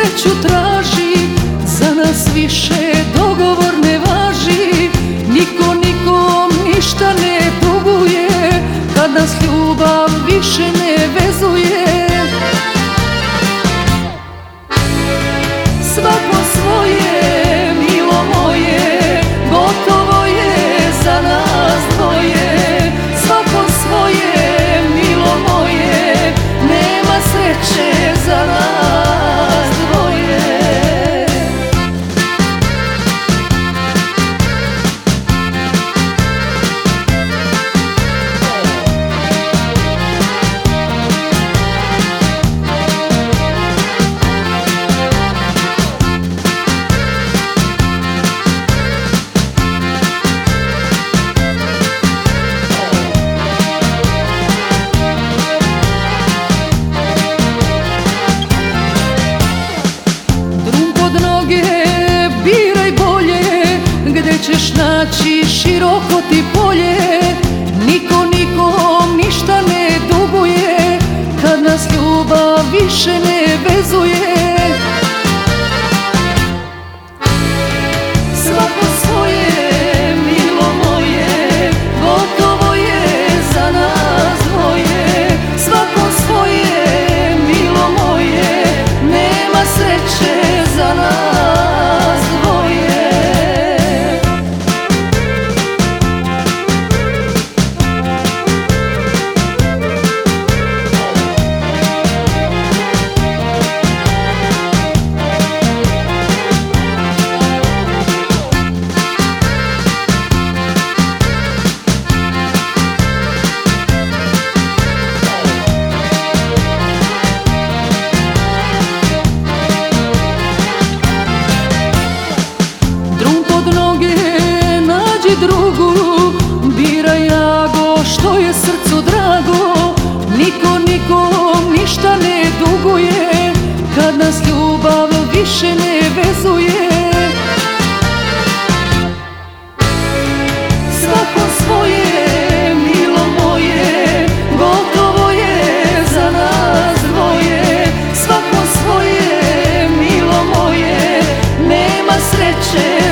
sreću traži Za nas više dogovor ne važi. Niko nikom ništa ne duguje Kad nas ljubav više ne široko ti polje Niko nikom ništa ne duguje Kad nas ljubav više ne vezuje što je srcu drago Niko nikom ništa ne duguje Kad nas ljubav više ne vezuje. Svako svoje, milo moje Gotovo je za nas dvoje. Svako svoje, milo moje Nema sreće